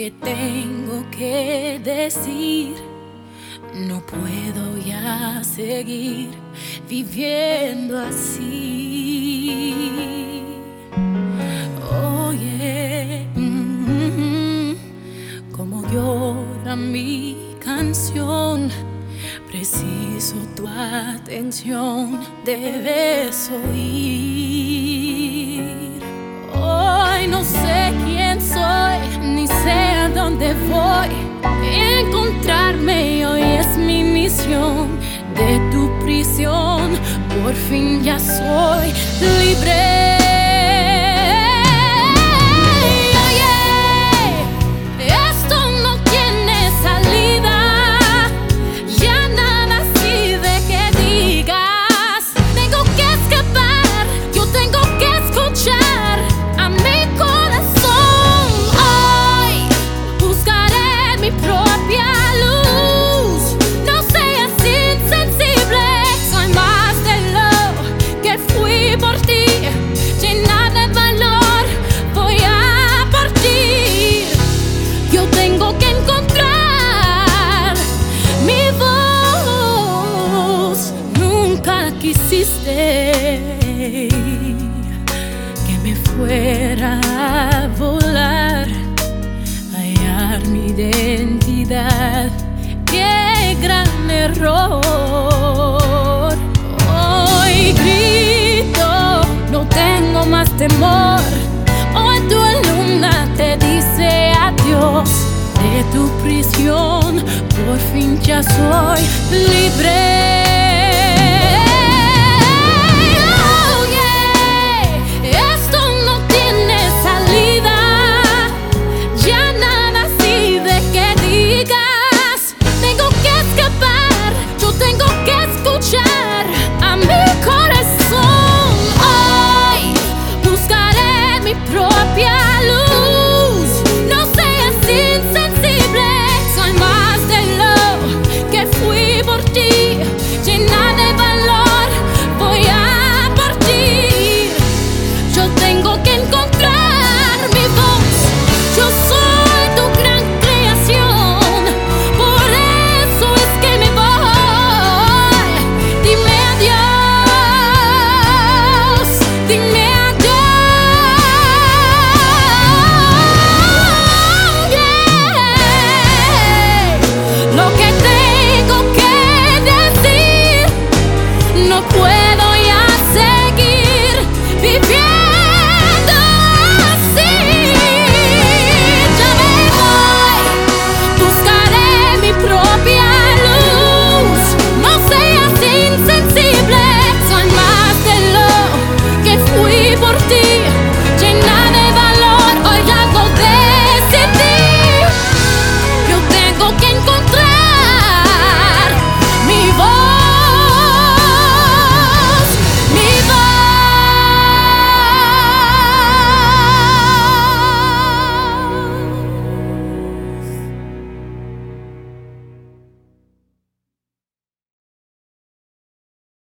que tengo que decir. No puedo ya seguir viviendo así. Oye, mm, como llora mi canción. Preciso tu atención, debes oír. Hoy no sé de tu prisión. Por fin ya soy libre. Quisiste que me fuera a volar, hallar mi identidad. Qué gran error. Hoy grito, no tengo más temor. Hoy tu alumna te dice adiós de tu prisión. Por fin ya soy libre.